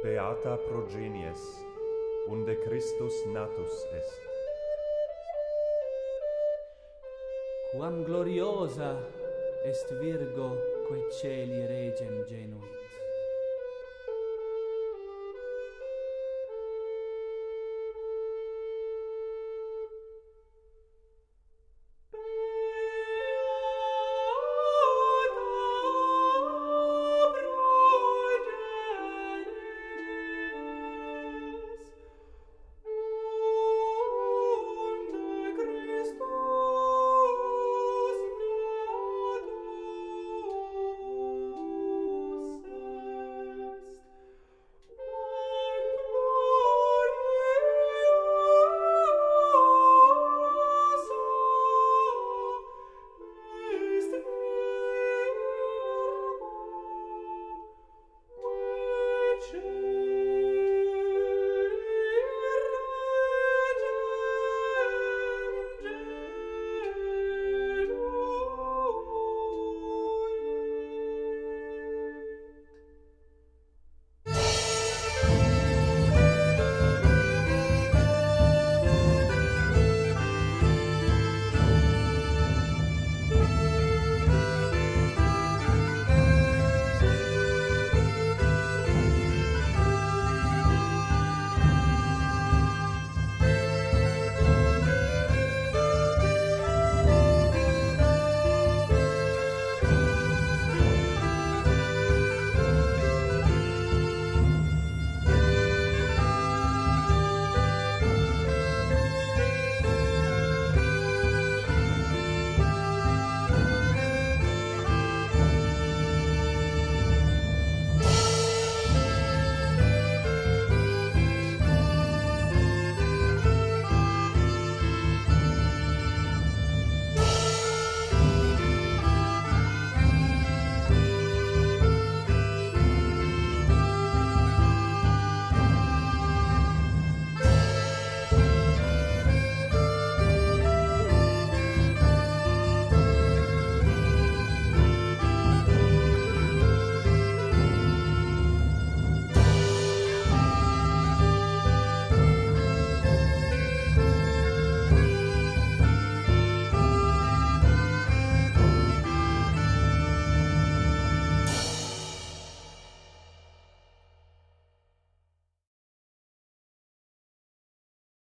Beata progenies, unde Christus natus est. Quam gloriosa est Virgo, quae celi regem genuit.